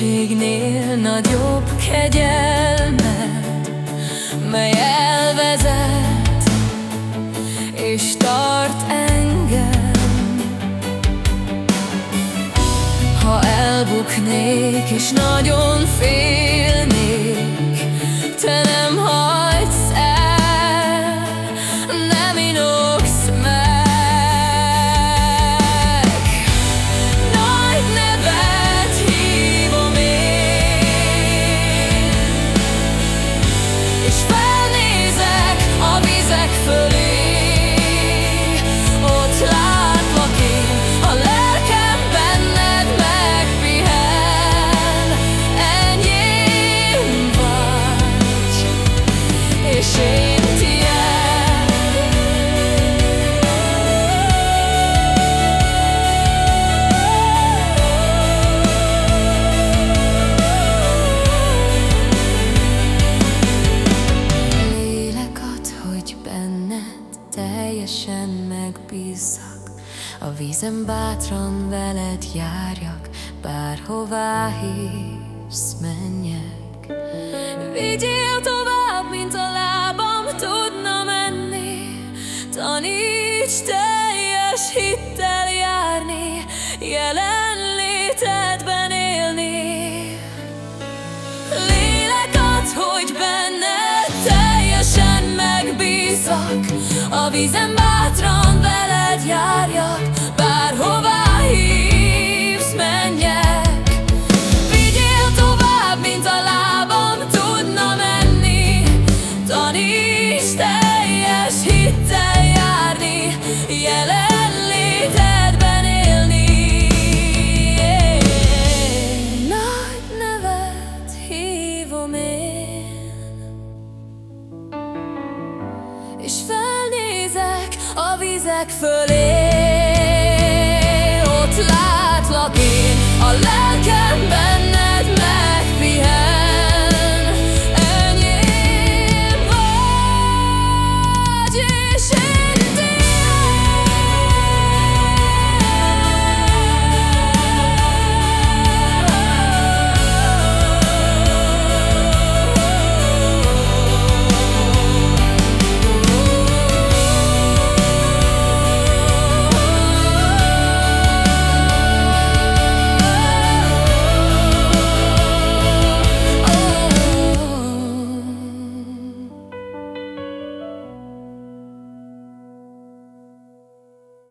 mélységnél nagyobb kegyelmed, mely elvezet és tart engem. Ha elbuknék és nagyon félnék, te nem hagysz A vízem bátran veled járjak Bárhová hívsz, menjek. Vigyél tovább, mint a lábam tudna menni. Taníts teljes hittel járni Jelenlétedben élni. Lélek hogy benned teljesen megbízak. A vízem bátran a vizek fölé Ott látlak én, a lelkem